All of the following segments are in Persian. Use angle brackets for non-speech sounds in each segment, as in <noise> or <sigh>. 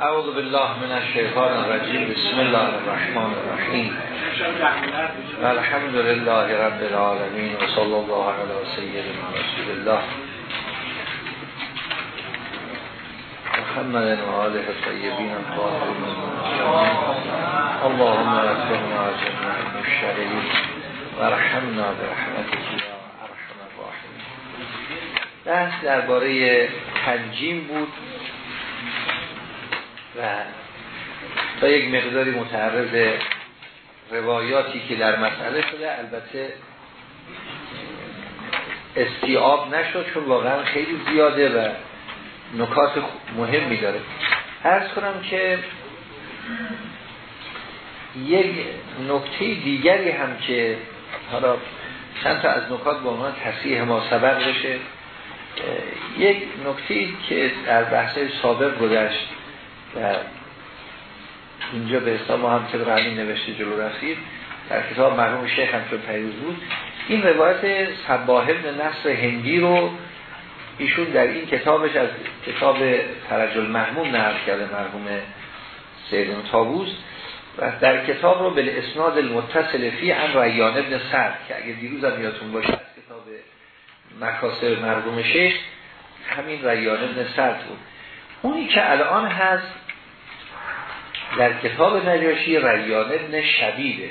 أعوذ بالله من الشیطان الرجیم بسم الله الرحمن الرحیم الحمد لله رب العالمین و صلی الله علی سیدنا رسول الله محمد و آله الطیبین الطاهرین اللهم ربنا جميع المشتغلین و رحمنا برحمتك. بحث درباره تنجیم بود و تا یک مقداری متعرض روایاتی که در مسئله شده البته استیاب نشد چون واقعا خیلی زیاده و نکات مهمی داره. ارز کنم که یک نکته دیگری هم که حالا چند تا از نکات با عنوان تصحیح ما سبق بشه. یک نکته که در بحث سابق گذشت و اینجا به اسلام هم طبق همین نوشته جلو رسید در کتاب مرحوم شیخ هم چون پیروز بود. این روایت سباه ابن نصر هندی رو ایشون در این کتابش از کتاب فرج المحموم نقل کرده مرحوم سیدن تابوز و در کتاب رو به اسناد المتصل فی عن ریان ابن سر که اگه دیروز هم یادتون باشه مکاسب مرحوم شیخ همین ریان ابن سر بود. اونی که الان هست در کتاب نجاشی ریان ابن شبیده.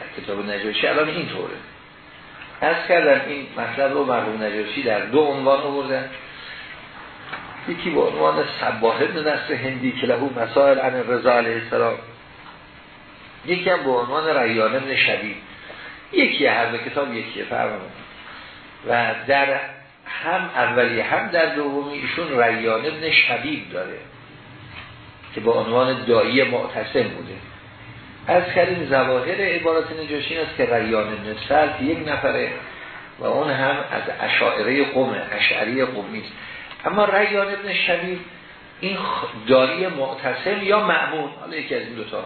در کتاب نجاشی الان اینطوره. از کردم این مطلب رو مرحوم نجاشی در دو عنوان آوردن یکی با عنوان صباح ابن نصر هندی که لهو مسائل عن رضا علیه السلام. یکی هم با عنوان ریان ابن شبید یکی هر دو کتاب یکیه فرمان و در هم اولی هم در دومی ایشون ریان ابن شبیب داره که با عنوان دایی معتصم بوده. از کردیم زواهر عبارت نجاشین است که ریان ابن سلط یک نفره و اون هم از اشاعره قومه اشعری قومی اما ریان ابن شبیب این دایی معتصم یا معمون؟ حالا یکی از این دوتا.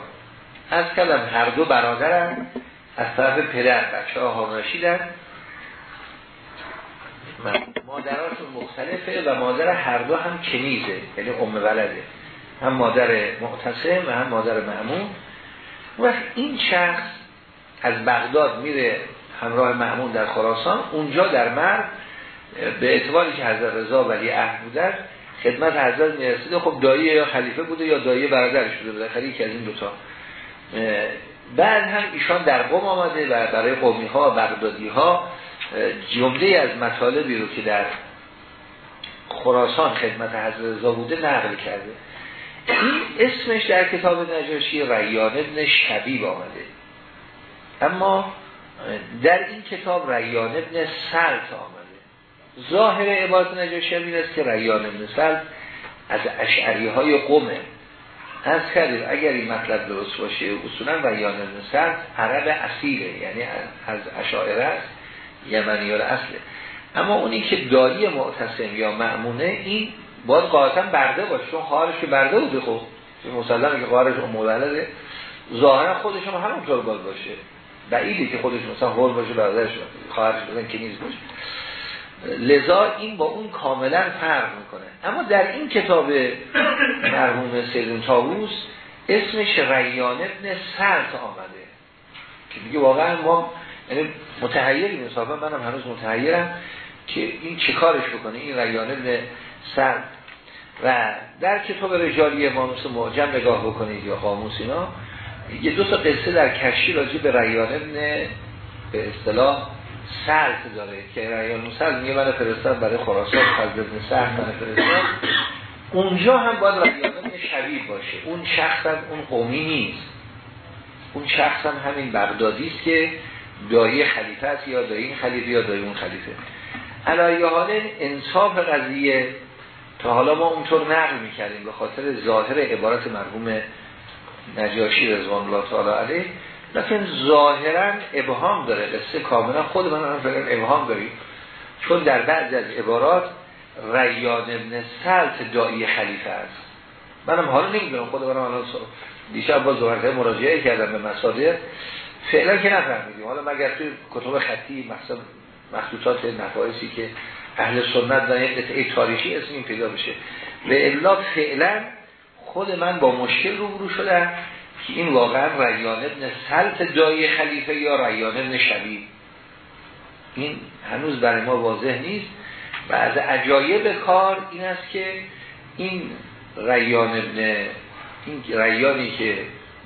از کردم هر دو برادرن از طرف پدر بچه ها هارناشیدن مادراشون مختلفه و مادر هر دو هم کنیزه یعنی ام ولده. هم مادر معتصم و هم مادر معمون. و این شخص از بغداد میره همراه معمون در خراسان. اونجا در مرد به اعتباری که حضرت رضا ولی عهد بودن خدمت حضرت می‌رسیده. خب دایی یا خلیفه بوده یا دایی برادرش بوده بالاخره یکی از این دوتا بعد هم ایشان در قوم آمده و برای قومی ها بغدادی ها جمله از مطالبی رو که در خراسان خدمت حضرت رضا بوده نقل کرده. این اسمش در کتاب نجاشی ریان ابن شبیب آمده. اما در این کتاب ریان ابن سلط آمده. ظاهر عبارت نجاشی این است که ریان ابن سلط از اشعری های قومه از کردیم اگر این مطلب درست باشه اصولا ریان ابن سلط عرب اصیله یعنی از اشاعره است. یمنیال اصله اما اونی که داری معتصم یا معمونه این باید قاعدتا برده باشه چون خواهرش که برده بوده خب مسلمه که خواهرش اون مولده ظاهرا خودش هم همونطور باید باشه. بعیده که خودش مثلا هول باشه برادرش خواهرش بزن که نیست باشه. لذا این با اون کاملا فرق می‌کنه. اما در این کتاب مرحوم سیدون تاووس اسمش ریان ابن سرط آمده که دیگه واقعا ما یعنی متحیریم حسابا منم هنوز متحیرم که این چه کارش بکنه این ریان ابن سر. و در کتاب رجالی ما مثل معجم نگاه بکنید یا قاموس اینا. یه دو تا قصه در کشی راجع به ریان ابن به اصطلاح سرد داره که ریان موسل میگه من فرستاد برای خراسان فضل ابن سرد من فرستاد اونجا هم باید ریان ابن شبیه باشه. اون شخص هم اون قومی نیست. اون شخص هم همین بغدادی است که دایی خلیفه است یا دایی این خلیفه یا دایی اون خلیفه. علایه حال انصاف قضیه تا حالا ما اونطور نقل می‌کردیم به خاطر ظاهر عبارت مرحوم نجاشی رضوان الله تعالی علیه. لیکن ظاهرا ابهام داره قصه کاملا خود من هم فکر ابهام داریم. چون در بعض از عبارات ریان ابن سلط دایی خلیفه است. منم حالا نمی‌دونم خود من حالا دیشب با زهرته مراجعه کردم به مصادر. فعلا که نفهمیدیم. حالا مگر توی کتب خطی مخصوص مخصوصات نفایسی که اهل سنت و یک قطعه تاریخی اسم این پیدا بشه. و الا فعلا خود من با مشکل روبرو شدم که این واقعا ریان ابن سلط دای خلیفه یا ریان ابن شبیب. این هنوز برای ما واضح نیست. و از عجایب کار این است که این ریان ابن این ریانی که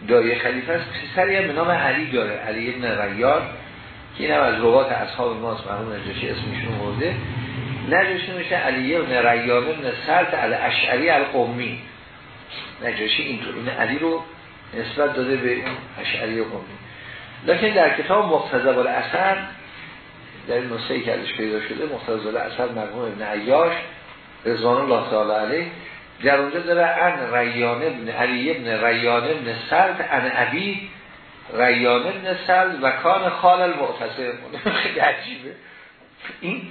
دای خلیفه است. پسری هم به نام علی داره. علی ابن ریان که این هم از روات اصحاب ماست مرحوم نجاشی اسمشون ورده نجاشی میشه علی ابن ریان ابن سلط الاشعری القومی نجاشی اینطور. این علی رو نسبت داده به اشعری قومی لکن در کتاب مقتضب الاثر در این که ازش پیدا شده مقتضب الاثر مرحوم ابن عیاش رضوان الله تعالی علیه در اونجا داره ان ریان ابن علی ابن ریان ابن سلط ان ابی ریان ابن سلط و کان خال المعتصم. <laughs> خیلی عجیبه. این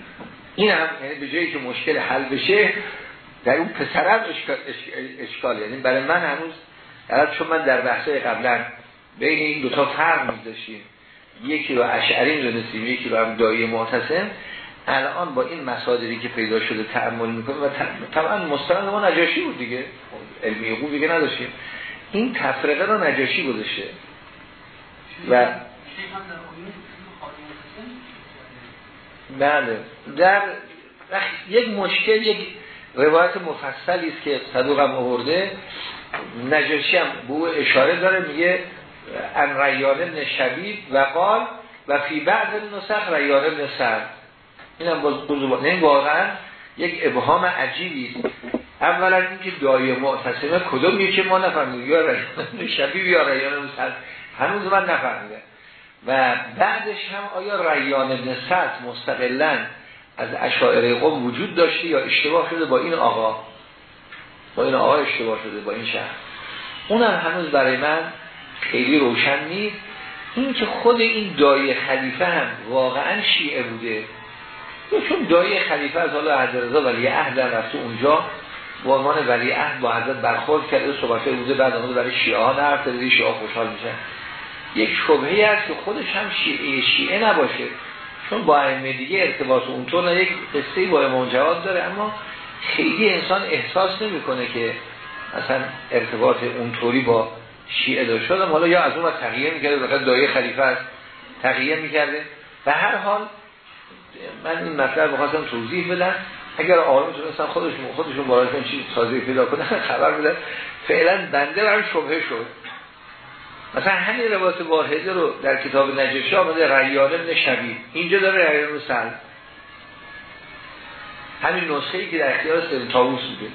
این هم یعنی به جایی که مشکل حل بشه در اون پسرم اشکال, اشکال یعنی برای من هنوز چون من در بحثه قبلا بین این دوتا فرق میذاشیم یکی رو اشعری دونستیم یکی رو هم دایی معتصم. الان با این مصادری که پیدا شده تعمل می‌کنه و طبعا مستند ما نجاشی بود دیگه. علمی خوب دیگه نداشتیم. این تفرقه رو نجاشی گذاشته. و بله. در یک مشکل یک روایت مفصلی است که صدوق هم آورده. نجاشی هم به او اشاره داره میگه ان ریان ابن شبیب و قال و فی بعض نسخ ریان ابن سر این هم باز نه واقعا یک ابهام عجیبی است. اولا اینکه دایه معتصمه کدوم که ما نفهمیدیم یا ریان شبیب یا ریان سر هنوز من نفهمیده و بعدش هم آیا ریان ابن سر مستقلا از اشاعره قوم وجود داشته یا اشتباه شده با این آقا؟ با این آقا اشتباه شده با این شهر اونم هنوز برای من خیلی روشن نیست. این که خود این دای خلیفه هم واقعا شیعه بوده. چون دای خلیفه از حالا حضرت رضا ولی عهد رفته اونجا با عنوان ولی عهد با حضرت برخورد کرده صحبت بوده بعد آمده برای شیعه ها نرفت شیعه خوشحال میشن. یک شبهه است که خودش هم شیعه شیعه نباشه چون با ائمه دیگه ارتباط اونطور یک قصه با امام جواد داره اما خیلی انسان احساس نمی‌کنه که مثلا ارتباط اونطوری با شیعه داشت. شدم حالا یا از اون تغییر می‌کرده فقط دایه خلیفه است تغییر می‌کرده. و هر حال من این مطلب بخواستم توضیح بدم. اگر آقایون تونستن خودشون خودشون برایشون چی سازی پیدا کنن <laughs> خبر بدن فعلا بنده برای شبهه شد. مثلا همین روایت واحده رو در کتاب نجاشی آمده ریان ابن شبیه. اینجا داره ریان همین نسخه ای که در اختیار سلم تاووس بوده.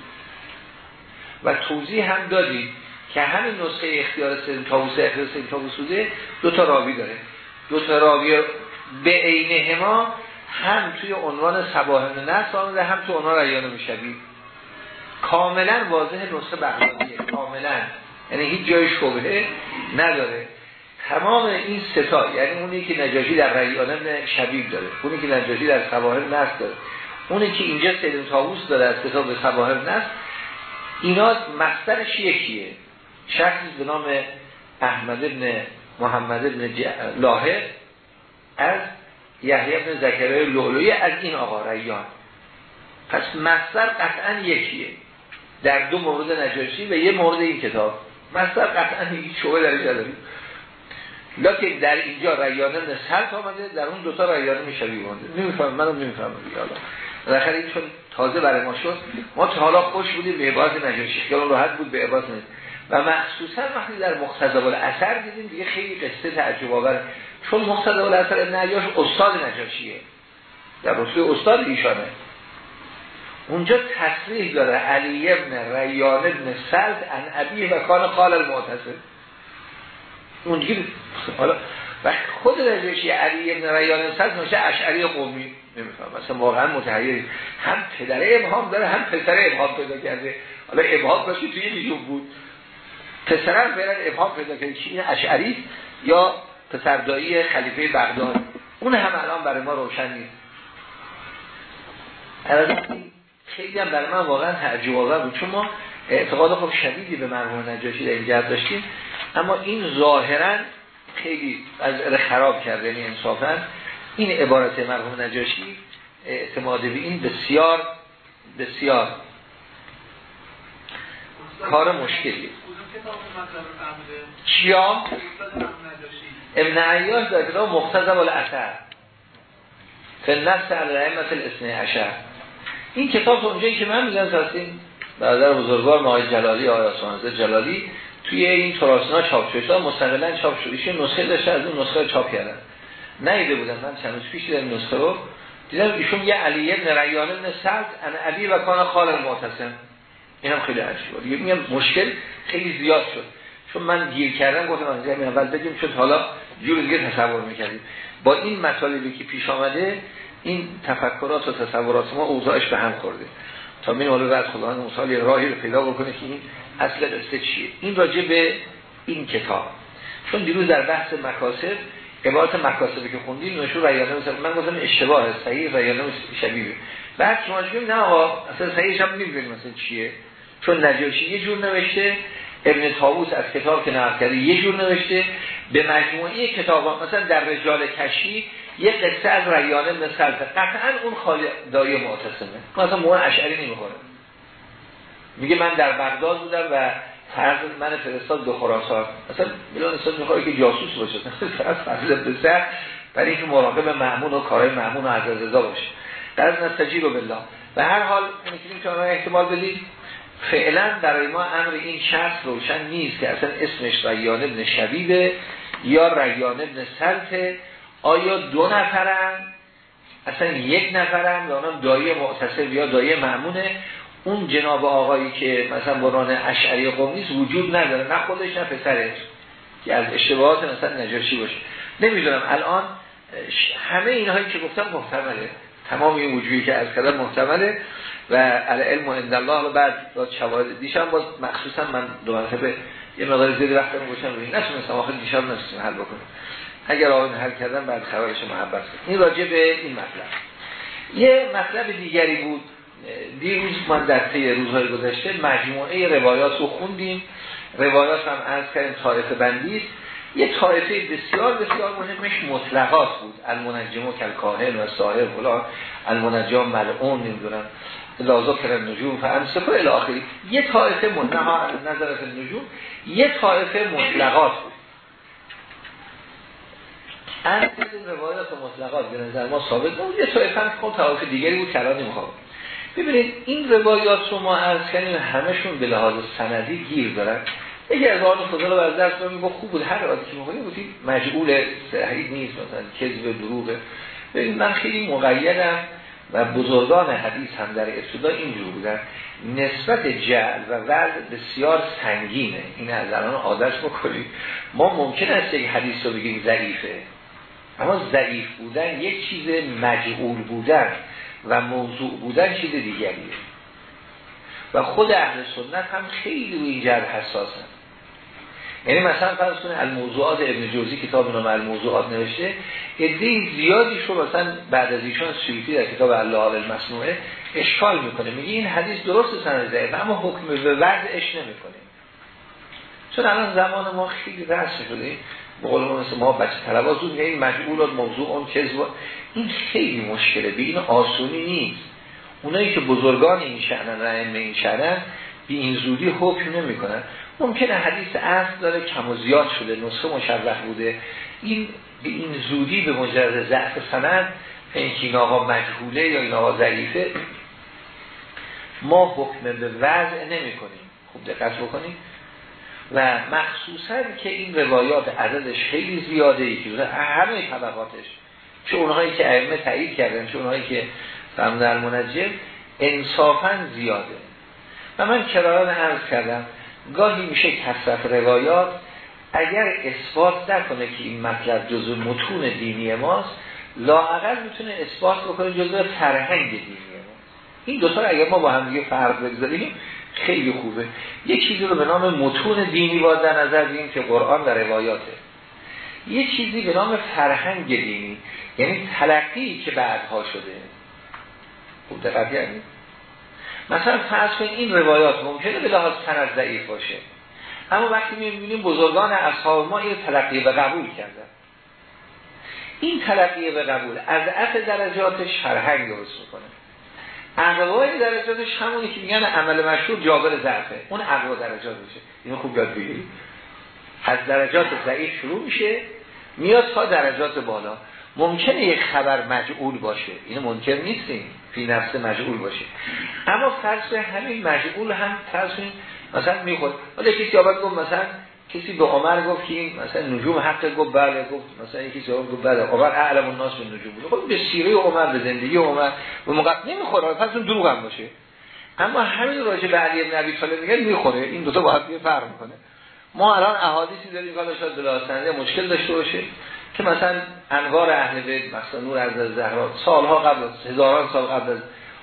و توضیح هم دادیم که همین نسخه اختیار سلم تاووس اختیار سلم تاووس بوده دو تا راوی داره. دو تا راوی به عین هما هم توی عنوان صباح نصر آمده هم توی عنوان ریان ابن شبیه کاملا واضح نسخه بغدادیه کاملا. یعنی هیچ جای شبهه نداره. تمام این ستا یعنی اونی که نجاشی در ریانه شبیب داره اونی که نجاشی در سواهر نست داره اونی که اینجا سیدن تاووس داره از کتاب سواهر نست اینا مصدرش یکیه. شخصی به نام احمد ابن محمد ابن لاهر از یحیی ابن زکرای لولوی از این آقا ریان. پس مصدر قطعا یکیه. در دو مورد نجاشی و یه مورد این کتاب. مصدر قطعا هیچ شعبه در اینجا داریم لکن در اینجا ریانه نسلت آمده در اون دوتا ریانه می‌شوی بانده نمیفهم منم نمیفهم بالاخره این چون تازه برای ما شد ما تا حالا خوش بودیم به عباد نجاشی. خیال راحت بود به عباد و مخصوصا وقتی در مقتضب الاثر دیدیم دیگه خیلی قصه تعجب آور. چون مقتضب الاثر ابن عیاش استاد نجاشیه. در رسول استاد ایشانه. اونجا تصریح داره. علی ابن ریان ابن سلد ان و کان قال المعتصم. اونجا حالا و خود رجشی علی ابن ریان سلد نوشه اشعری قومی نمیفهم مثلا واقعا متحیر هم پدر ابهام داره هم پسر ابهام پیدا کرده. حالا ابهام باشه توی میلیون بود. پسرم فعلا ابهام پیدا کرده که این اشعری یا پسردایی خلیفه بغداد. اون هم الان برای ما روشن نیست. خیلی هم برای من واقعا تعجب آور بود چون ما اعتقاد خب شدیدی به مرحوم نجاشی در این داشتیم. اما این ظاهرا خیلی از خراب کرده یعنی انصافا. این عبارت مرحوم نجاشی اعتماد به این بسیار بسیار کار مشکلی. چیا؟ ابن عیاش در کتاب مختزب الاثر. فنفس الرحمت الاسنه عشر. این کتاب اونجایی که من میگم ساستین برادر بزرگوار مای جلالی آیا سانزه جلالی توی این تراسنا چاپ شده. مستقلا چاپ شده. نسخه داشته از اون نسخه چاپ کردن. نیده بودم. من چند روز پیش دیدم نسخه رو. دیدم ایشون یه علی ابن ریان ابن سعد ان ابی و کان خال معتصم اینم خیلی عجیبه دیگه میگم مشکل خیلی زیاد شد. چون من گیر کردم گفتم از این اول بگیم شد حالا جور دیگه تصور می‌کردیم. با این مطالبی که پیش آمده این تفکرات و تصورات ما اوضاعش به هم خورده. تا می حالا بعد خدا مثال راهی رو پیدا بکنه که این اصل قصه چیه. این راجع به این کتاب. چون دیروز در بحث مکاسب عبارت مکاسبی که خوندیم نشون ریانه مثلا من گفتم اشتباه صحیح ریانه شبیه. بعد شما نه آقا اصلا صحیحش هم نمی‌دونیم مثلا چیه. چون نجاشی یه جور نوشته ابن تاووس از کتاب که نقل کرده یه جور نوشته به مجموعه کتاب مثلا در رجال کشی یه قصه از ریان ابن سلطه. قطعا اون خالی دایی معتصمه. مثلا موان اشعری نمی‌خوره میگه من در بغداد بودم و فرض من فرستاد به خراسان. مثلا میلان انسان می‌خواد که جاسوس باشه. از فضل بسر برای اینکه مراقب معمون و کارهای معمون و عزیز رضا باشه. در از نستجیر بالله. و هر حال می‌تونیم که آنها احتمال بدید. فعلا برای ما امر این شخص روشن نیست که اصلا اسمش ریان ابن شبیبه یا ریان ابن سلطه آیا دو نفرن؟ اصلا یک نفرن یا اونم دایی معتصب یا دایی معمونه اون جناب آقایی که مثلا بران اشعری قوم نیست وجود نداره. نه خودش نه پسرش. که از اشتباهات مثلا نجاشی باشه. نمی‌دونم. الان همه اینهایی که گفتم محتمله. تمام این وجودی که از کردن محتمله. و علم و الله رو بعد با شواهد دیشم باز مخصوصا من دو مرتبه یه مقدار زیادی وقت رو گوشم روی نتونستم آخر دیشب نتونستم حل بکنم. اگر آقایون حل کردن بعد خبرش محبت این راجع به این مطلب. یه مطلب دیگری بود. دیروز من در طی روزهای گذشته مجموعه روایات رو خوندیم. روایات هم از کردیم طایفه بندی یه طایفه بسیار بسیار مهمش مطلقات بود. المنجم و کلکاهن و صاحب فلان. المنجم ملعون نمی‌دونم. لازا کرن نجوم فانسکو الاخری یه طایفه منها نظرت نجوم یه طایفه مطلقات. بود از این روایات مطلقات به نظر ما ثابت بود. یه طایفه هم خود طایفه دیگری بود کلان نمی‌خواد. ببینید این روایات رو ما کنیم همشون به لحاظ سندی گیر دارن. یکی از آن خدا رو از درست میگه خوب بود هر عادی که میگه بودی مجبول صحیح نیست مثلا کذب دروغه ببین من خیلی مقیدم. و بزرگان حدیث هم در ابتدا اینجور بودن. نسبت جعل و ورد بسیار سنگینه. این از الان عادت بکنید. ما ممکن است یک حدیث رو بگیم ضعیفه. اما ضعیف بودن یک چیز مجعول بودن و موضوع بودن چیز دیگریه. و خود اهل سنت هم خیلی روی این جرد حساسن. یعنی مثلا فرض کنه الموضوعات ابن جوزی کتاب نام الموضوعات نوشته عده زیادی شو مثلا بعد از ایشان سویتی در کتاب الله المصنوعه اشکال می‌کنه. میگه این حدیث درست سند ضعیف اما حکم به وضعش نمی‌کنه. چون الان زمان ما خیلی رسم شده به قول ما مثل ما بچه طلبا این مجبول موضوع اون کذب این خیلی مشکله. به این آسونی نیست. اونایی که بزرگان این شعنن رحم این شعنن بی این زودی حکم نمی کنن ممکنه حدیث اصل داره کم و زیاد شده نسخه مشرح بوده. این به این زودی به مجرد ضعف سند اینکه این آقا مجهوله یا این آقا ضعیفه ما حکم به وضع نمی کنیم خوب دقت بکنیم. و مخصوصا که این روایات عددش خیلی زیاده ای که همه طبقاتش چه اونهایی که ائمه تایید کردن چه اونهایی که در منجم انصافا زیاده. و من کراران عرض کردم. گاهی میشه کسرت روایات اگر اثبات نکنه که این مطلب جزو متون دینی ماست لاعقل می‌تونه اثبات بکنه جزو فرهنگ دینی ما این دوتا اگر ما با هم دیگه فرق بگذاریم خیلی خوبه. یک چیزی رو به نام متون دینی باید در نظر بگیریم که قرآن در روایاته. یه چیزی به نام فرهنگ دینی یعنی تلقی که بعدها شده. خوب دقت مثلا فرض کنید این روایات ممکنه به لحاظ سند ضعیف باشه. اما وقتی می‌بینیم بزرگان اصحاب ما این تلقی و قبول کردن. این تلقیه به قبول از اف درجاتش فرهنگ درست می‌کنه. اقوای درجاتش همونی که میگن عمل مشهور جابر ضعفه. اون اقوا درجاتشه اینو خوب یاد بگیرید. از درجات ضعیف شروع میشه میاد تا درجات بالا. ممکنه یک خبر مجعول باشه. اینو ممکن نیستیم. فی نفس مجعول باشه. اما فرض همین مجعول هم فرض مثلا می‌خورد ولی کسی آباد گفت مثلا کسی به عمر گفت که مثلا نجوم حق گفت بله گفت مثلا یکی جواب گفت بله. عمر اعلم الناس به نجوم بود. خب به سیره عمر به زندگی عمر به موقع نمی‌خوره. پس اون دروغ هم باشه. اما همین راجع به علی بن ابی طالب میگه می‌خوره. این دو تا با هم فرق می‌کنه. ما الان احادیثی داریم که شاید بلاسنده مشکل داشته باشه. که مثلا انوار اهل بیت مثلا نور از زهرا سالها قبل هزاران سال قبل از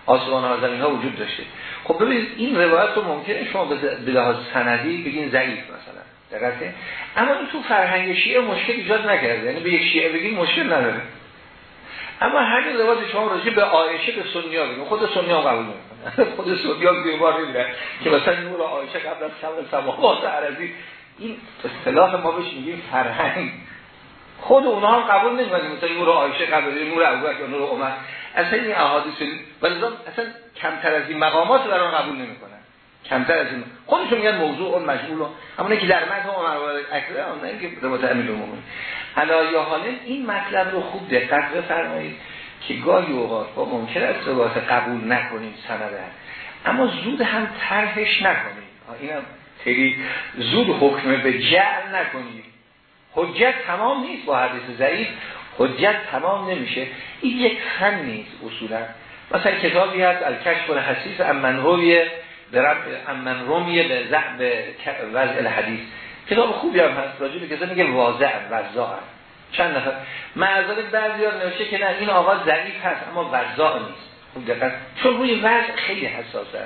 آسمان ها زمین ها وجود داشته. خب ببینید این روایت رو ممکنه شما به لحاظ سندی بگین ضعیف مثلا. دقیقه اما این تو فرهنگ شیعه مشکل ایجاد نکرده. یعنی به یک شیعه بگین مشکل نداره. اما همین روایت شما راجع به عایشه به سنیا بگین. خود سنیا قبول نمی‌کنه. <laughs> خود سنیا بیوار نمیدن که مثلا نور عایشه قبل از سماوات عرضی این اصطلاح ما بهش میگیم فرهنگ. خود اونها هم قبول نمی‌کنن. مثلا نور عایشه قبول نور ابوبکر نور عمر. اصلا این احادیث ولی اصلا کمتر از این مقامات رو قبول نمی‌کنن. کمتر از این خودشون میگن موضوع اون مجموع همونه که در متن عمر و اکبر اون نه که روایت امیرالمومنین حالا یا حالا این مطلب رو خوب دقت بفرمایید که گاهی اوقات با ممکن است روایت قبول نکنیم سنده اما زود هم طرحش نکنیم اینم خیلی زود حکم به جعل نکنید. حجت تمام نیست با حدیث ضعیف حجت تمام نمیشه. این یک فن نیست اصولا. مثلا کتابی هست الکشف الحسیس امن روی به رب امن رومیه به زعب وضع الحدیث. کتاب خوبی هم هست راجع به کسی میگه واضع وضاع چند نفر؟ معذرت بعضی ها نوشته که نه این آقا ضعیف هست اما وضاع نیست. خوب چون روی وضع خیلی حساسه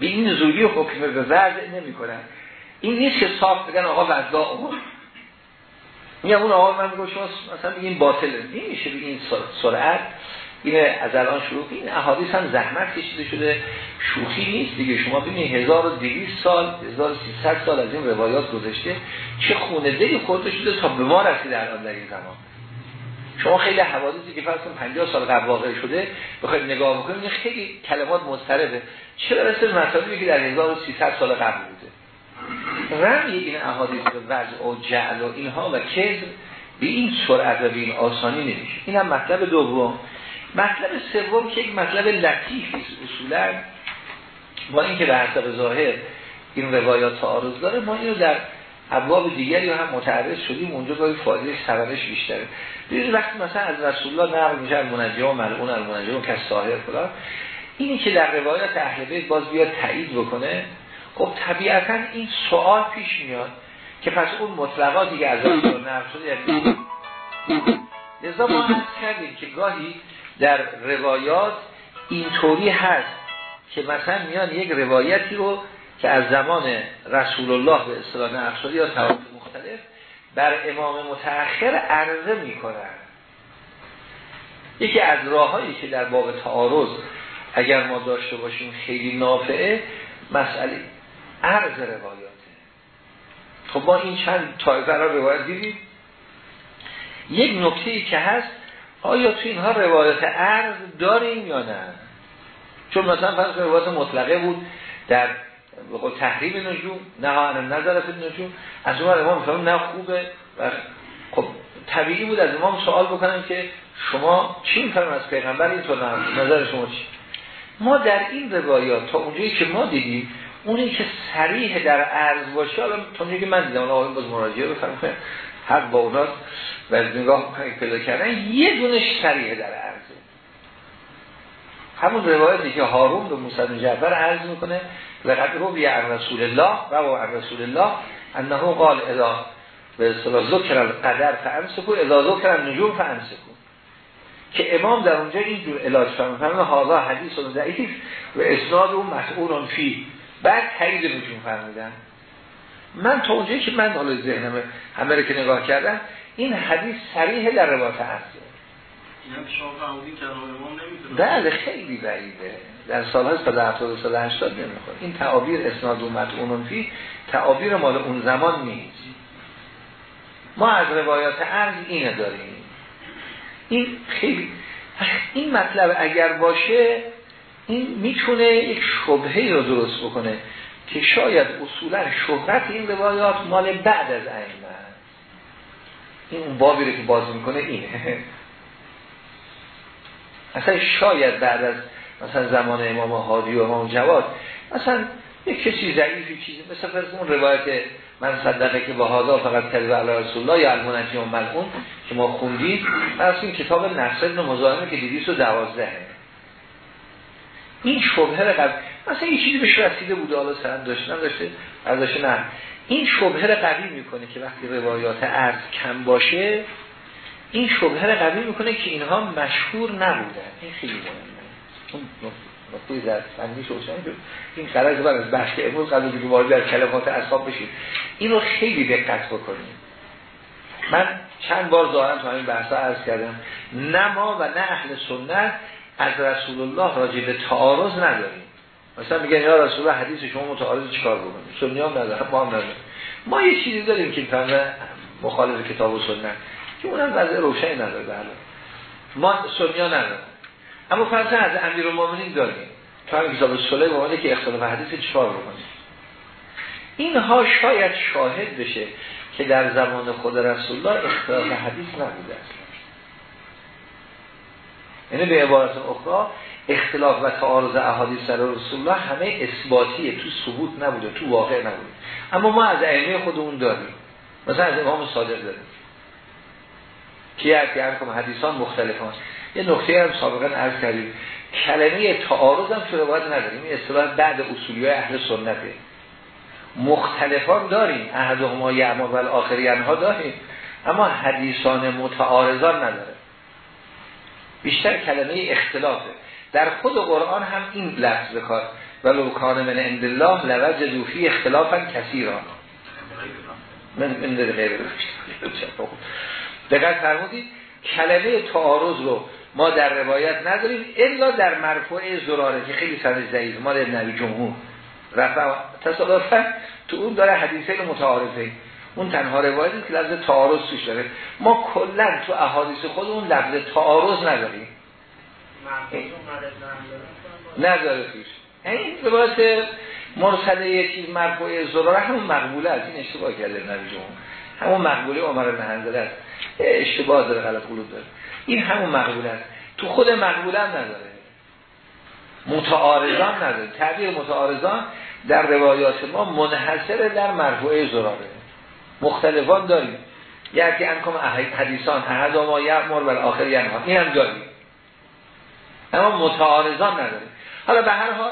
به این زودی حکم به وضع نمی کنن این نیست که صاف بگن آقا وضاع میگم اون آقا من میگم شما مثلا بگیم باطله. نمیشه به این سرعت. این از الان شروع این احادیث هم زحمت کشیده شده. شوخی نیست دیگه. شما ببینید 1200 سال 1300 سال از این روایات گذشته. چه خونه دلی خورده شده تا به ما رسیده الان در این زمان. شما خیلی حوادثی که فرض 50 سال قبل واقع شده بخواید نگاه بکنید خیلی کلمات مضطربه. چرا مثل مطالبی که در 1300 سال قبل بوده؟ رمی این احادیث به وضع و جعل و اینها و کذب به این سرعت و به این آسانی نمیشه. این هم مطلب دوم. مطلب سوم که یک مطلب لطیفی اصولا. با اینکه به حسب ظاهر این روایات تعارض داره ما اینو در ابواب دیگری هم متعرض شدیم. اونجا باید فایده سببش بیشتره. ببینید وقتی مثلا از رسول الله نقل میشه المنجم و ملعون المنجم که ساهر فلان. اینی که در روایات اهل بیت باز بیاد تایید بکنه خب طبیعتا این سوال پیش میاد که پس اون مطلقاتی که از رسول نقل یعنی لذا ما کردیم که گاهی در روایات اینطوری هست که مثلا میان یک روایتی رو که از زمان رسول الله به اصطلاح نقل یا توافق مختلف بر امام متأخر عرضه می‌کنن. یکی از راههایی که در باب تعارض اگر ما داشته باشیم خیلی نافعه مسئله عرض روایاته. خب ما این چند تایفه را روایت دیدیم. یک نکته که هست آیا تو اینها روایت عرض داریم یا نه؟ چون مثلا فرض روایت مطلقه بود در تحریم نجوم نه ها نظرت نجوم از اون امام میفهمون نه خوبه و خب طبیعی بود از امام سوال بکنم که شما چی میفهمون از پیغمبر؟ اینطور نظر شما چی؟ ما در این روایات تا اونجایی که ما دیدیم اونی که سریح در عرض باشه حالا تا که من دیدم آقای باز مراجعه بفرمایید حق با اوناست و از نگاه پیدا کردن یه دونش سریح در عرضه همون روایتی که هارون به موسی جعفر عرض می‌کنه لقد رو بی رسول الله و و رسول الله انه قال اذا به اصطلاح ذکر القدر فامسکو اذا ذکر النجوم فامسکو. که امام در اونجا اینجور علاج فرمودن هذا حدیث ضعیف و اسناد اون مسئول فی بعد تایید نجوم فرمودن. من تا اونجایی که من حالا ذهنم همه رو که نگاه کردم این حدیث صریح در روایت هست. بله خیلی بعیده. در سال هست تا 70 سال 80 نمی‌خواد. این تعابیر اسناد و متعونون فی تعابیر مال اون زمان نیست. ما از روایات عرض اینه داریم. این خیلی این مطلب اگر باشه این می‌تونه یک شبهه رو درست بکنه که شاید اصولا شهرت این روایات مال بعد از ائمه این اون بابی رو که باز می‌کنه اینه. <laughs> اصلا شاید بعد از مثلا زمان امام حادی و امام جواد مثلا یک کسی ضعیفی چیزی مثل فرض اون روایت من صدقه که با هادا فقط کذب علی رسول الله یا المنجی و ملعون که ما خوندیم از این کتاب نصر ابن مزاحمه که 212 این شبهه قبل مثلا یه چیزی بهش رسیده بوده حالا سند داشته داشته ازش نه. این شبهه رو قوی می‌کنه که وقتی روایات عرض کم باشه این شبهه رو قوی می‌کنه که اینها مشهور نبودن. این خیلی مهمه. نقطه در فنی روشن شد. این قرار بر از بحث امروز قبل دیگه وارد در کلمات اصحاب بشید اینو خیلی دقت بکنید من چند بار ظاهرا تو همین بحثا عرض کردم. نه ما و نه اهل سنت از رسول الله راجع به تعارض نداریم. مثلا میگن یا رسول الله حدیث شما متعارض چیکار بکنیم؟ سنی هم ندارم ما هم نداریم. ما یه چیزی داریم که فهمه مخالف کتاب و سنت که اونم وضع روشنی نداره بله. ما سنی ها نداریم. اما فرض از امیر المومنین داریم. تو همین کتاب صلح به که اختلاف حدیث چهار بکنیم؟ اینها شاید شاهد بشه که در زمان خود رسول الله اختلاف حدیث نبوده است. یعنی به عبارت اخرى اختلاف و تعارض احادیث سر رسول الله همه اثباتیه تو ثبوت نبوده تو واقع نبوده. اما ما از ائمه خودمون داریم. مثلا از امام صادق داریم. که هر کنم حدیثان مختلف هست یه نکته هم سابقا عرض کردیم. کلمه تعارض هم تو روایت نداریم. این اصطلاح بعد اصولی اهل سنته. مختلفان داریم. احدهما یعما و الاخرین ها داریم. اما حدیثان متعارضان نداره. بیشتر کلمه اختلافه. در خود قرآن هم این لفظ بکار ولو کان من عند الله لوجدوا فی اختلافا کثیرا. من من غیر دقیق فرمودید. کلمه تعارض رو ما در روایت نداریم الا در مرفوع زراره که خیلی سند ضعیف ما در نبی جمهور. رفع تصادفا تو اون داره حدیثه متعارضه اون تنها روایتی که لفظ تعارض توش داره. ما کلا تو احادیث خودمون لفظ تعارض نداریم. نداره توش. این روایت مرسله یک چیز مرفوع زراره همون مقبوله از این اشتباه کرده نبی جمهور همون مقبوله عمر حنظله است. اشتباه داره غلط قلوب داره. این همون مقبول است. تو خود مقبول هم نداره. متعارضان نداره. تعبیر متعارضان در روایات ما منحصر در مرفوعه زراره مختلفان داریم. یکی انکم حدیثان احد ما یعمر و آخر ینها این هم داریم. اما متعارضان نداریم. حالا به هر حال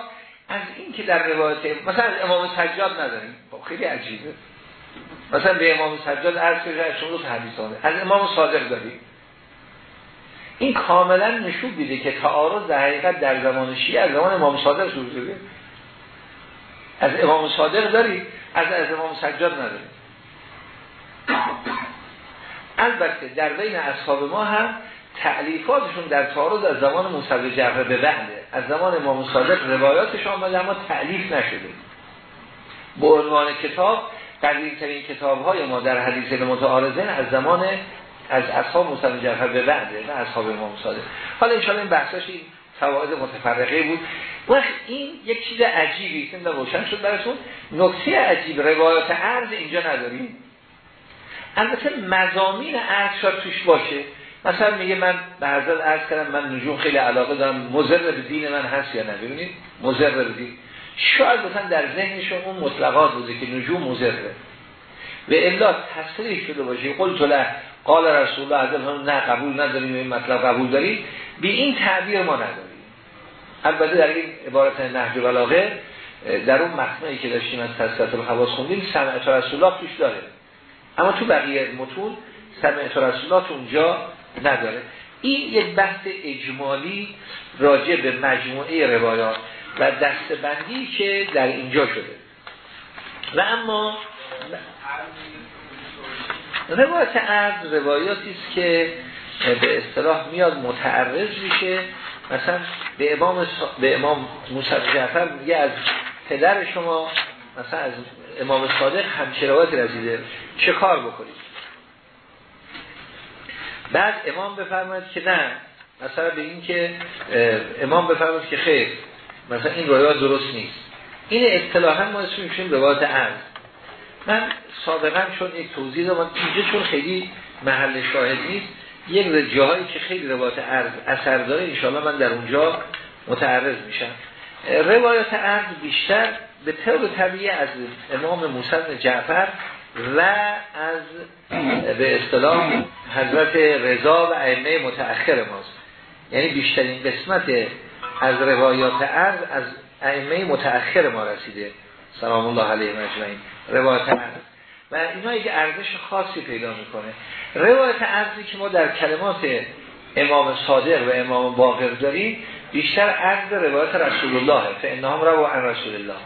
از این که در روایت مثلا امام سجاد نداریم. خب خیلی عجیبه. مثلا به امام سجاد عرض کرده شما دو حدیثانه. از امام صادق داریم. این کاملا نشون میده که تعارض در حقیقت در زمان شیعه از زمان امام صادق شروع شده. از امام صادق داری از از امام سجاد نداری البته در بین اصحاب ما هم تعلیفاتشون در تعارض از زمان موسی جعفر به بعده از زمان امام صادق روایاتش آمده اما تعلیف نشده. به عنوان کتاب قدیمترین کتاب های ما در حدیث متعارضین از زمان از اصحاب موسی جعفر به بعده نه اصحاب امام صادق. حالا ان این بحثش این فواید متفرقه بود. وقت این یک چیز عجیبی که روشن شد براتون. نکته عجیب روایات عرض اینجا نداریم. البته مزامین عرض شاید توش باشه. مثلا میگه من به حضرت عرض کردم من نجوم خیلی علاقه دارم. مزر به دین من هست یا نه؟ ببینید مزر به دین. شاید مثلا در ذهنشون اون مطلقات بوده که نجوم مزره و الا تصریح شده باشه. قل طلع قال رسول الله از نه قبول نداریم این مطلب قبول داریم. به این تعبیر ما نداریم. البته در این عبارت نهج بلاغه در اون متنی که داشتیم از تصدیق الخواص خوندیم سمعت رسول الله توش داره. اما تو بقیه متون سمعت رسول الله اونجا نداره. این یک بحث اجمالی راجع به مجموعه روایات و دستبندی که در اینجا شده. و اما روایت عرض روایاتی است که به اصطلاح میاد متعرض میشه. مثلا به امام به امام موسی جعفر میگه از پدر شما مثلا از امام صادق همچه روایت رسیده چه کار بکنید بعد امام بفرماید که نه مثلا به این که امام بفرماید که خیر مثلا این روایات درست نیست. این اصطلاحا ما اسمش میشیم روایات عرض من سابقا چون یک توضیح دادم اینجا چون خیلی محل شاهد نیست یک جاهایی که خیلی روایات عرض اثر داره انشاءالله من در اونجا متعرض میشم. روایات عرض بیشتر به طور طبیعی از امام موسی جعفر و از به اصطلاح حضرت رضا و ائمه متأخر ماست. یعنی بیشترین قسمت از روایات عرض از ائمه متأخر ما رسیده. سلام الله علیه مجمعین روایات عرض. و اینا یک ارزش خاصی پیدا می‌کنه. روایت عرضی که ما در کلمات امام صادق و امام باقر داریم بیشتر عرض روایت رسول الله فانهم رو عن رسول الله.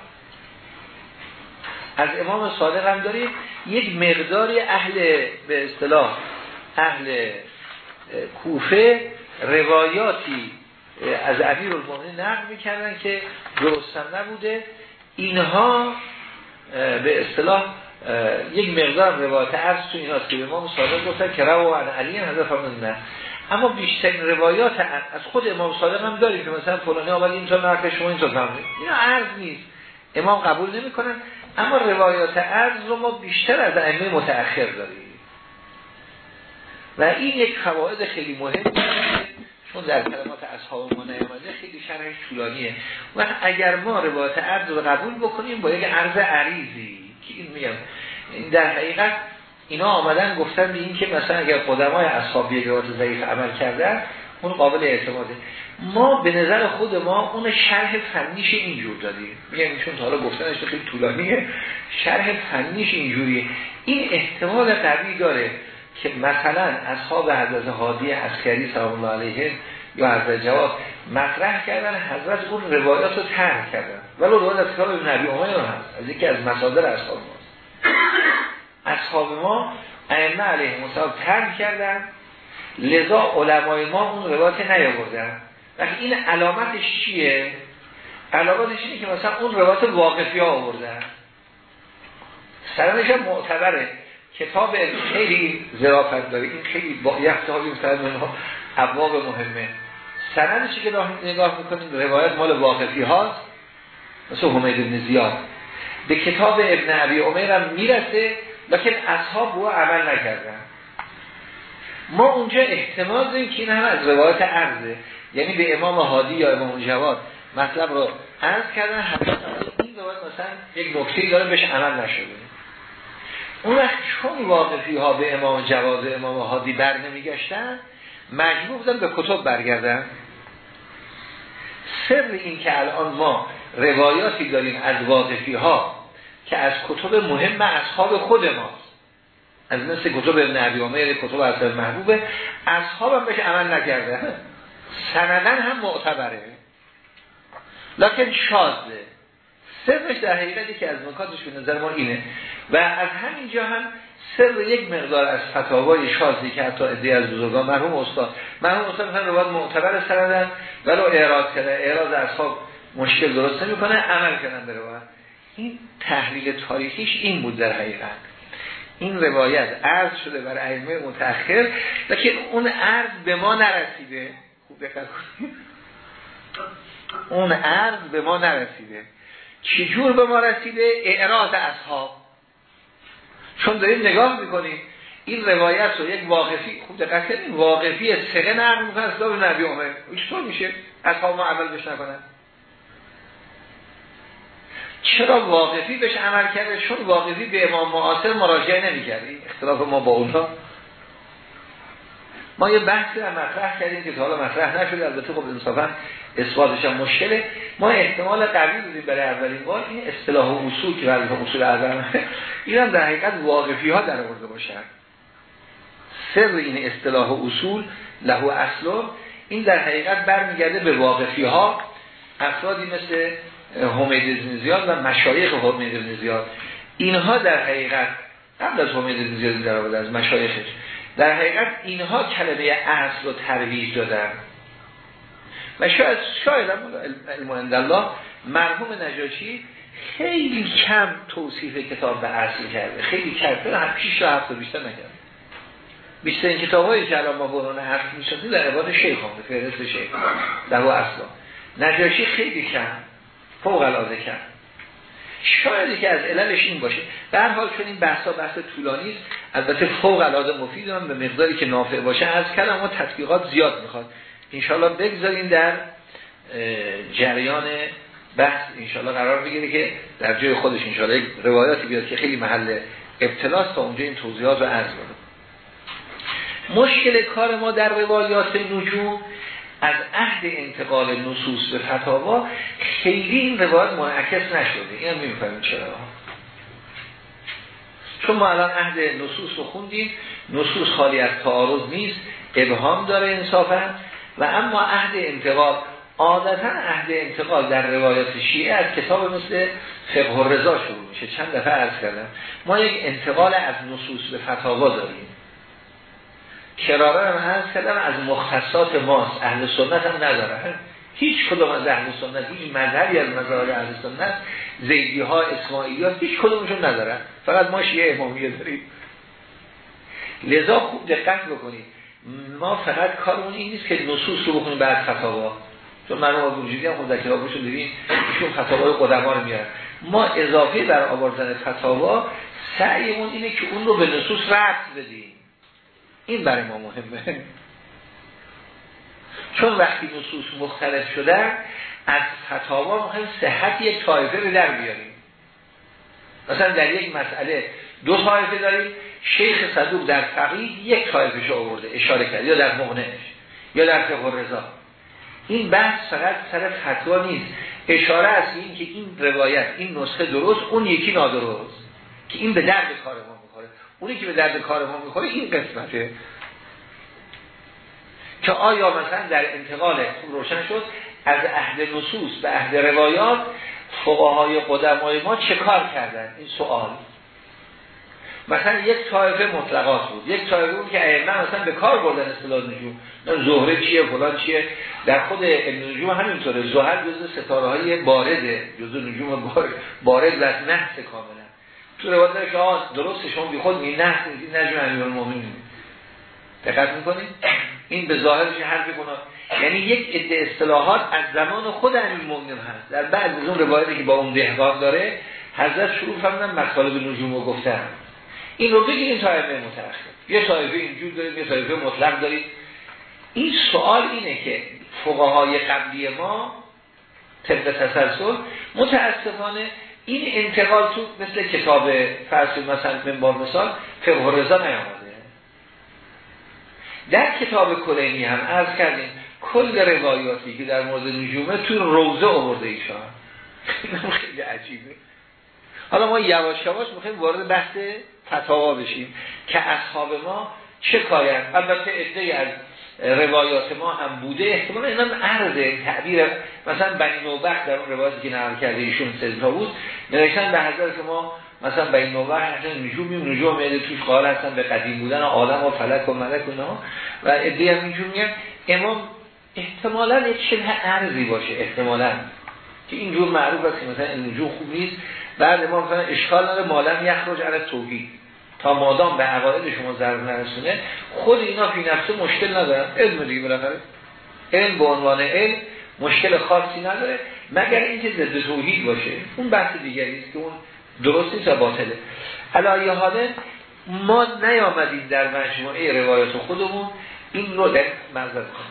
از امام صادق هم داریم یک مقداری اهل به اصطلاح اهل کوفه روایاتی از امیر المومنین نقل می‌کردن که درستم نبوده. اینها به اصطلاح یک مقدار روایت عرض تو این هاست که امام صادق گفتن که رو عن علی حضرت نه اما بیشترین روایات از خود امام صادق هم داریم که مثلا فلانی آمد اینطور نقل شما اینطور فهمید اینا عرض نیست. امام قبول نمی‌کنن. اما روایات عرض رو ما بیشتر از ائمه متأخر داریم. و این یک قواعد خیلی مهم چون در کلمات اصحاب ما نیامده خیلی شرحش طولانیه. و اگر ما روایت عرض رو قبول بکنیم با یک عرض عریضی که این میگم در حقیقت اینا آمدن گفتن به این که مثلا اگر قدمای اصحاب یک روایت ضعیف عمل کردن اون قابل اعتماده. ما به نظر خود ما اون شرح فنیش اینجور دادیم. میگم چون حالا گفتنش خیلی طولانیه. شرح فنیش اینجوریه. این احتمال قوی داره که مثلا اصحاب حضرت حادی عسکری سلام الله علیه یا حضرت جواب مطرح کردن حضرت اون روایات رو ترک کردن. ولی روایت از کتاب نبی عمر هست. از یکی از مصادر اصحاب ماست اصحاب ما ائمه علیه السلام ترک کردن. لذا علمای ما اون روایت نیاوردن. و این علامتش چیه؟ علامتش اینه که مثلا اون روایت واقفی ها آوردن. سرانش هم معتبره. کتاب خیلی ظرافت داره. این خیلی با یفتهایی سرد منها ابواب مهمه. سندشی که نگاه می‌کنیم روایت مال واقفی هاست. مثل حمید بن زیاد. به کتاب ابن عبی عمر می‌رسه لیکن اصحاب رو عمل نکردن. ما اونجا احتمال داریم که این هم از روایت عرضه. یعنی به امام هادی یا امام جواد مطلب رو عرض کردن حتی این روایت مثلا یک نکته داره بهش عمل نشده. اون وقت چون واقفی ها به امام جواد و امام هادی بر نمیگشتن مجبور بودن به کتب برگردن. سر این که الان ما روایاتی داریم از واقفی ها که از کتب مهم اصحاب خود ماست از مثل کتب ابن عبی عمر کتب از محبوبه. اصحاب هم بهش عمل نکرده. سندن هم معتبره. لکن شازه سرش در حقیقتی که از نکاتش به نظر ما اینه. و از همینجا هم سر یک مقدار از فتاوای شازی که حتی ادعی از بزرگان مرحوم استاد. مرحوم استاد مثلا روایت معتبر سندن ولو اعراض کرده. اعراض اصحاب مشکل درست نمی‌کنه عمل کردن به این تحلیل تاریخیش این بود در حقیقت. این روایت عرض شده بر ائمه متأخر که اون عرض به ما نرسیده. خوب دقت اون عرض به ما نرسیده. چجور به ما رسیده؟ اعراض اصحاب. چون داریم نگاه می‌کنیم این روایت رو یک واقفی خوب دقت کنید واقفی سقه نقل می‌کنه از نبی عمر. چطور میشه؟ اصحاب ما اول بش نکنن. چرا واقفی بهش عمل کرده؟ چون واقفی به امام معاصر مراجعه نمی‌کرد اختلاف ما با اونها ما یه بحثی هم مطرح کردیم که حالا مطرح نشده. البته خب انصافا اثباتش هم مشکله. ما احتمال قوی بودیم برای اولین بار این اصطلاح و اصول که برای اصول اول این هم در حقیقت واقفی ها در آورده باشن. سر این اصطلاح و اصول لهو اصل این در حقیقت برمیگرده به واقفی ها افرادی مثل حمید بن زیاد و مشایخ حمید بن زیاد. اینها در حقیقت قبل از حمید بن زیاد در آورده از مشایخش در حقیقت اینها کلمه اصل رو ترویج دادن. و شاید شاید علم الله مرحوم نجاشی خیلی کم توصیف کتاب به اصل کرده. خیلی کرده هم پیش و هفته بیشتر نکرده. بیشترین کتاب هایی که الان ما برون حرف می‌شدیم در عباد شیخ هم فهرست شیخ در اصلا. نجاشی خیلی کم فوق العاده کم. شاید که از عللش این باشه. در حال چون این بحثا بحث طولانی است البته فوق العاده مفید هم به مقداری که نافع باشه از کلم ما تطبیقات زیاد می‌خواد. انشالله بگذاریم در جریان بحث. انشالله قرار بگیره که در جای خودش انشالله روایاتی بیاد که خیلی محل ابتلاس تا اونجا این توضیحات رو عرض کنم. مشکل کار ما در روایات نجوم از عهد انتقال نصوص به فتاوا خیلی این روایت منعکس نشده. این هم چرا. چون ما الان عهد نصوص رو خوندیم نصوص خالی از تعارض نیست ابهام داره انصافا. و اما عهد انتقال عادتا عهد انتقال در روایات شیعه از کتاب مثل فقه رضا شروع میشه. چند دفعه عرض کردم. ما یک انتقال از نصوص به فتاوا داریم. کراره هم هست کردم از مختصات ماست اهل سنت هم نداره. هیچ کدوم از اهل سنت هیچ مذهبی از مذهب اهل سنت زیدی ها اسماعیلی ها هیچ کدومشون ندارن فقط ما شیعه امامیه داریم. لذا خوب دقت بکنید. ما فقط کارمون این نیست که نصوص رو بکنیم بعد فتاوا. چون من رو وجودی هم خود در کتابشون دیدیم ایشون فتاوای قدما رو میارن ما اضافه در آوردن فتاوا سعیمون اینه که اون رو به نصوص رفت بدیم. این برای ما مهمه. چون وقتی نصوص مختلف شدن از فتاوا مهم صحت یک طایفه رو در بیاریم. مثلا در یک مسئله دو طایفه داریم شیخ صدوق در فقید یک طایفه شو آورده اشاره کرد یا در مغنش یا در فقه رضا. این بحث فقط سر فتوا نیست. اشاره است این که این روایت این نسخه درست اون یکی نادرست که این به درد کار ما اونی که به درد کار ما می‌خوره این قسمته. که آیا مثلا در انتقال روشن شد از اهل نصوص به اهل روایات فقهای قدمای ما چه کار کردن؟ این سوال. مثلا یک طایفه مطلقات بود. یک طایفه بود که ائمه مثلا به کار بردن اصطلاح نجوم. زهره چیه فلان چیه؟ در خود ابن نجوم همینطوره. زهر جزء ستاره های بارده. جزء نجوم بارد, بارد و نحس کاملا تو روایت داره که آه درست شما بی خود می نحس این نجم امیر المومنین دقت می‌کنید این به ظاهرش حرف کنه یعنی یک عده اصطلاحات از زمان خود امیر المومنین هست. در بعد از اون روایتی که با اون دهگان داره حضرت شروع فرمودن مطالب نجوم رو گفتن این رو بگیریم طایفه متأخر. یه طایفه اینجور دارید یه طایفه مطلق دارید. این سوال اینه که فقهای قبلی ما طبق تسلسل متاسفانه این انتقال تو مثل کتاب فرسی مثلا من با مثال فقه رضا نیامده. در کتاب کلینی هم عرض کردیم کل روایاتی که در مورد نجومه تو روزه آورده ایشان. خیلی عجیبه. حالا ما یواش یواش می‌خوایم وارد بحث فتاوا بشیم که اصحاب ما چه کارن؟ البته عده از روایات ما هم بوده. احتمال اینا عرضه تعبیر مثلا بنی نوبخت در اون روایاتی که نقل کرده ایشون سزنا بود نوشتن به حضرت ما مثلا بنی نوبخت نجوم نجوم میده توش قال هستن به قدیم بودن آدم و فلک و ملک و و عده هم اینجور میگن. امام احتمالا یک شبه عرضی باشه احتمالا. که اینجور معروف است که مثلا نجوم خوب نیست. بعد ما مثلا اشکال نداره مالم یخرج علی توحید. تا مادام به عقاید شما ضرر نرسونه خود اینا فی نفسه مشکل ندارن. علم دیگه بالاخره. علم به عنوان علم مشکل خاصی نداره مگر اینکه ضد توحید باشه. اون بحث دیگری است که اون درست نیست و باطله. علایه حاله ما نیامدیم در مجموعه روایت خودمون. این رو در,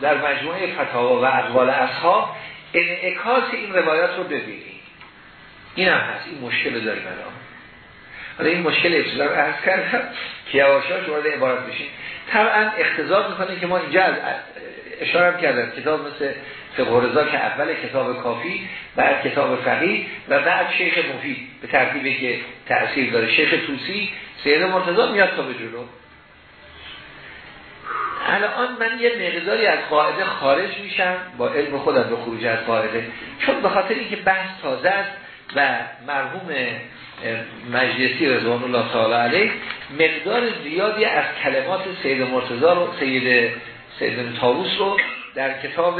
در مجموعه فتاوا و اقوال اصحاب انعکاس این روایات رو ببینیم. این هم هست. این مشکل داریم الان. حالا این مشکل ابتدا عرض کردم که یواشاش وارد عبارت بشیم. طبعا اختزاد می‌کنه که ما اینجا اشاره کردم. کتاب مثل فقه که اول کتاب کافی بعد کتاب فقی و بعد شیخ مفید. به ترتیبی که تأثیر داره. شیخ توسی سید مرتضی میاد تا به جلو. الان من یه مقداری از قاعده خارج میشم. با علم خودم به خروج از قاعده. چون به خاطر اینکه بحث تازه است و مرحوم مجلسی رضوان الله تعالی علیه مقدار زیادی از کلمات سید مرتضی رو سید سید تاووس رو در کتاب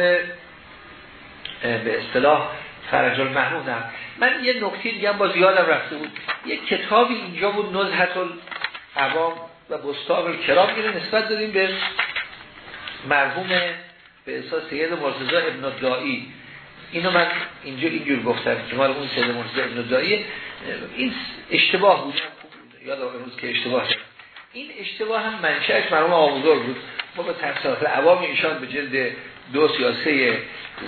به اصطلاح فرج المحمود هم. من یه نکته دیگه با زیادم رفته بود. یه کتابی اینجا بود نزهت العوام و بستان کرام اینو نسبت دادیم به مرحوم به احساس سید مرتضی ابن دایی اینو من اینجا اینجور گفتم که مال اون سید مرتضی ابن دایی این اشتباه بود. یادم امروز که اشتباه شد این اشتباه هم منشأش مرحوم آموزار بود. ما به تفسیرات عوام ایشان به جلد دو سیاسه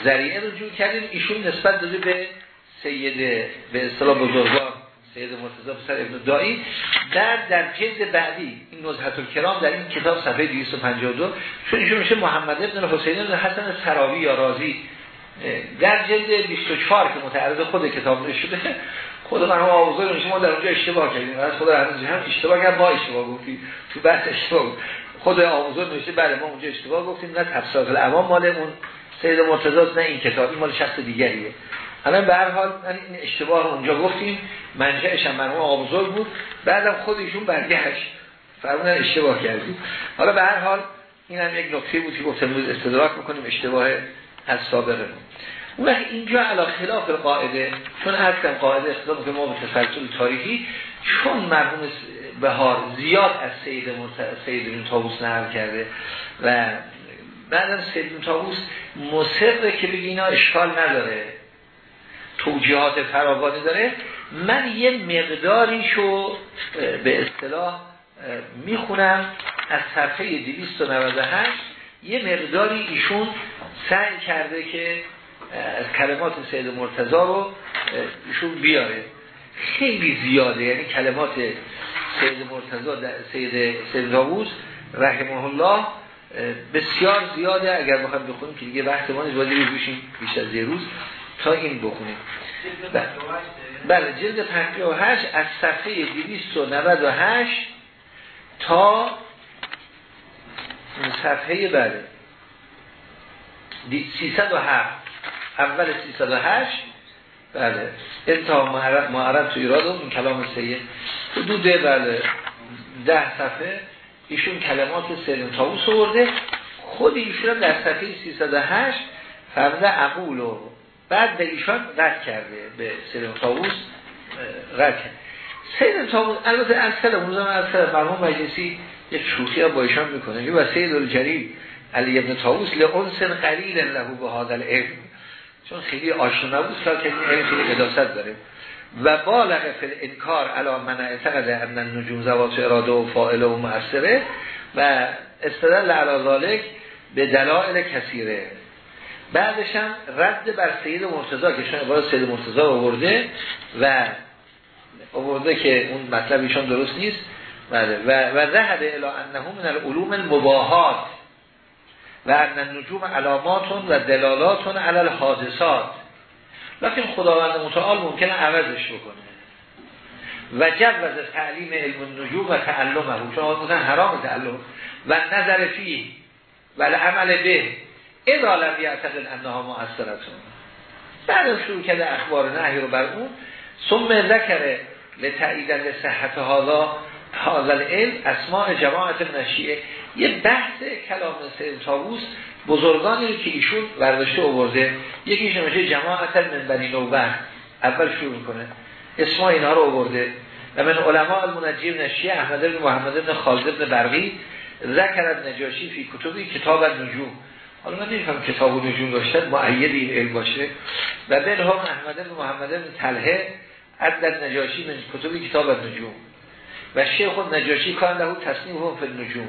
ذریعه رجوع کردیم. ایشون نسبت داده به سید به اصطلاح بزرگان سید مرتضی پسر ابن دایی در در جلد بعدی این نزهت کرام در این کتاب صفحه 252 چون ایشون میشه محمد ابن حسین حسن سراوی یا رازی. در جلد 24 که متعرض خود کتاب نشده خود من هم آوازه میشه ما در اونجا اشتباه کردیم. از خود هر هم اشتباه کردیم با اشتباه گفتیم. تو بحث اشتباه خود آوازه نوشته بله ما اونجا اشتباه گفتیم. نه تفسیرات الامام مال اون سید مرتضی نه این کتاب. این مال شخص دیگریه. الان به هر حال این اشتباه رو اونجا گفتیم. منجعش هم مرحوم آقا بود. بعدم خود ایشون برگشت. فرمودن اشتباه کردیم. حالا به هر حال این هم یک نکته بود که گفتم استدراک می‌کنیم اشتباه از سابقه. اون وقت اینجا علا خلاف قاعده چون هستم قاعده اختلاف که ما به تسلسل تاریخی چون مرحوم بهار زیاد از سید سید این تابوس نهر کرده و بعدم سید این تابوس مصره که بگی اینا اشکال نداره توجیهات فراوانی داره من یه مقداریشو به اصطلاح می‌خونم از صفحه 298 یه مقداری ایشون سعی کرده که از کلمات سید مرتضا رو ایشون بیاره. خیلی زیاده یعنی کلمات سید مرتضا سید سید داوود رحمه الله بسیار زیاده. اگر بخوایم بخونیم که دیگه وقت ما نیست باید بشیم بیش از یه روز تا این بخونیم. بله جلد 58 از صفحه 298 تا صفحه بله 307 اول 308 بله. انتها معرض تو ایراد این کلام سید. حدود بله ده صفحه. ایشون کلمات سلیم تاوس ورده خود ایشون در صفحه 308 فرده عقول و بعد به ایشان رد کرده به سلیم تاوس رد کرده. سید تاوس البته کلم اون زمان کلم مرموم مجلسی یک شوخی ها با ایشان می‌کنه. و سید الجلیل علی ابن تاوس لعنسن قلیل لهو به هذا العلم. چون خیلی آشنا نبود که این خیلی قداست داره. و بالغ فی انکار علا من اعتقد ان النجوم زوات اراده و فائله و مؤثره و استدل علی ذالک به دلائل کثیره. بعدش هم رد بر سید مرتضی که شما عبارت سید مرتضی آورده و آورده که اون مطلب ایشان درست نیست. بله. و و ذهب الی انه من العلوم المباهات و ان النجوم علاماتون و دلالاتون علی الحادثات. لیکن خداوند متعال ممکنه عوضش بکنه. و جوز تعلیم علم النجوم و تعلمه. چون مثلا حرام تعلم. و نظر فی و عمل به. اذا لم یعتقد انها مؤثرتون بعد شروع کرده اخبار نهی رو بر اون ثم ذکر لتعییدن صحت حالا حاضر العلم اسماء جماعت نشیه یه بحث کلام سید تاووس بزرگانی که ایشون برداشته آورده. یکیش نمیشه جماعت من بنی نوبر. اول شروع کنه اسما اینها رو آورده. و من علماء المنجیم نشیه احمد بن محمد بن خالد بن برقی ذکر نجاشی فی کتبی کتاب نجوم حالا من نمیفهم کتاب و نجوم داشتن معید این علم باشه. و بن هم احمد بن محمد بن تلهه عدد نجاشی من کتبی کتاب نجوم و شیخ نجاشی کان له تصنیف هم فی النجوم.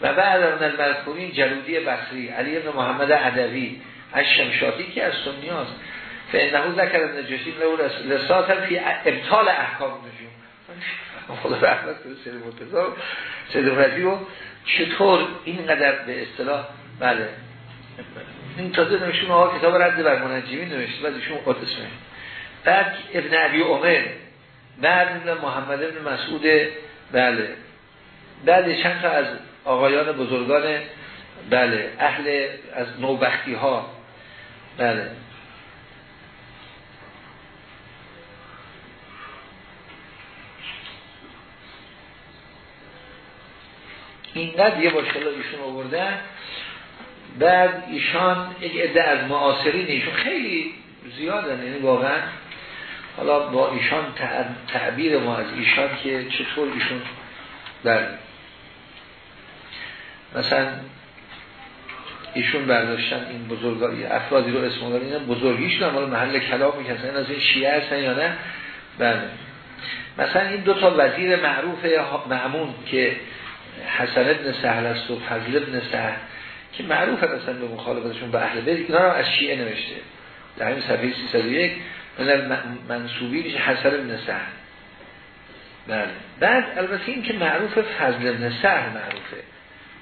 و بعد از المذکورین جلودی بصری علی بن محمد عدوی از شمشاتی که از سنی هاست. فانه ذکر نجاشی له لساتا فی ابطال احکام نجوم خدا رحمت کنه سید مرتضی سید رضی چطور اینقدر به اصطلاح بله. این تازه نمیشون آقا کتاب رد بر منجمین نوشته بعد ایشون قدس بعد ابن عبی عمر بعد محمد ابن مسعود. بله. بعد چند از آقایان بزرگان بله اهل از نوبختی ها بله. اینقدر یه باشکلا ایشون آوردن بعد ایشان یک عده از معاصرین ایشون خیلی زیادن یعنی واقعا حالا با ایشان تعبیر ما از ایشان که چطور ایشون در مثلا ایشون برداشتن این بزرگاری افرادی رو اسم دارن اینا بزرگیش رو محل کلام می‌کنن از این شیعه هستن یا نه؟ بله. مثلا این دو تا وزیر معروف معمون که حسن ابن سهل است و فضل ابن سهل که معروف هستن به مخالفتشون به اهل بیت اینا رو از شیعه نوشته. در این صفحه 301 من منصوبی میشه حسن ابن سهل بله. بعد البته این که معروف فضل ابن سهل معروفه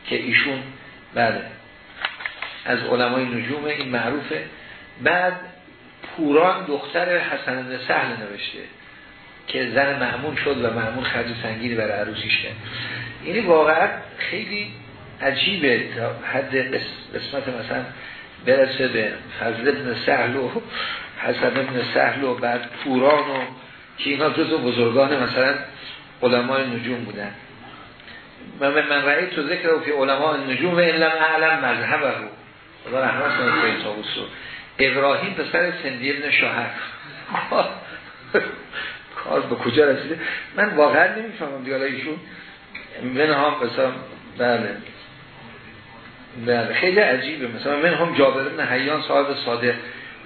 که ایشون بله. از علمای نجوم این معروفه. بعد پوران دختر حسن ابن سهل نوشته که زن معمون شد و معمون خرج سنگینی برای عروسیش کرد. یعنی واقعا خیلی عجیبه تا حد قسمت مثلا برسه به فضل ابن سهل و حسن ابن سهل و بعد پوران و که اینا جزو بزرگان مثلا علمای نجوم بودن. من من رأی تو ذکر رو که علماء نجوم و این لم اعلم مذهبه. رو خدا رحمت کنه تابوس رو. ابراهیم پسر سندی ابن شاهر <laughs> کار به کجا رسیده؟ من واقعا نمی‌فهمم دیگه ایشون. من هم مثلا بله. بله. خیلی عجیبه. مثلا من هم جابر ابن حیان صاحب صادق.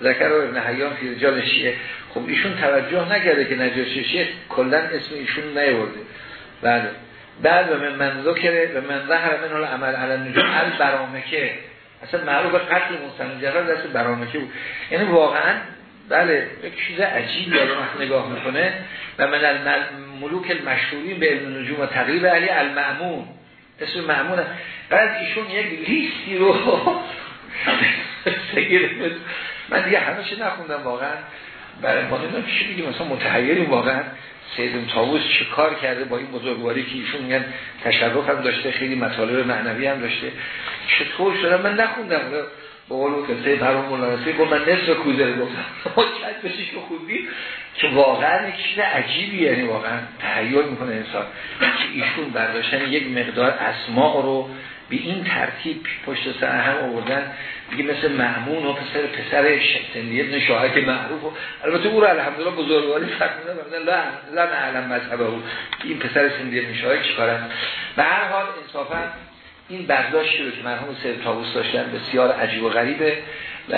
ذکر ابن حیان فی رجال شیعه. خب ایشون توجه نکرده که نجاشی شیعه کلا اسم ایشون نیورده. بله. بعد به من ذکر به من ظهر من عمل علی نجوم برامکه. اصلا معروف قتل مستند جرد دست برامکه بود. یعنی واقعا بله یک چیز عجیبی رو نگاه می‌کنه. و من ملوک المشهوری به علم نجوم و تقریب علی المعمون اسم معمون بعد ایشون یک لیستی رو <laughs> من دیگه همشه نخوندم واقعا. برای ما نمی‌دونم چی بگیم مثلا متحیریم واقعا. سیدم تاووس چه کار کرده با این بزرگواری که ایشون میگن تشرف هم داشته خیلی مطالب معنوی هم داشته. چطور شده؟ من نخوندم. با قول قصه برام مولانسی گفت من نصف کوزه گفتم. <laughs> چند بشی که خوندی؟ که واقعا چیز عجیبی یعنی واقعا تحیل می‌کنه انسان. که ایشون برداشتن یک مقدار اسماع رو به این ترتیب پشت سر هم آوردن. دیگه مثل معمون و پسر پسر سندی ابن شاهد معروف و البته او رو الحمدلله بزرگواری فرمودن لا لا نعلم مذهبه این پسر سندی ابن شاهد چیکارن به هر حال انصافا این برداشتی رو که مرحوم سید تابوس داشتن بسیار عجیب و غریبه و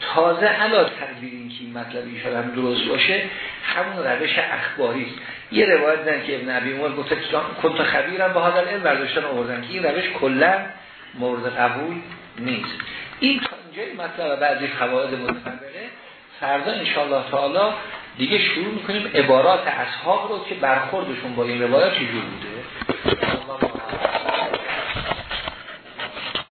تازه علا تدبیر این که این مطلب ایشان هم درست باشه همون روش اخباری یه روایت دن که ابن عبی عمر گفته کنت خبیرم با حاضر این برداشتن آوردن. که این روش کلا مورد قبول نیست. این تا اینجای مطلب بعضی فواید متفرقه. فردا انشاءالله تعالی دیگه شروع می‌کنیم عبارات اصحاب رو که برخوردشون با این روایت چجور بوده.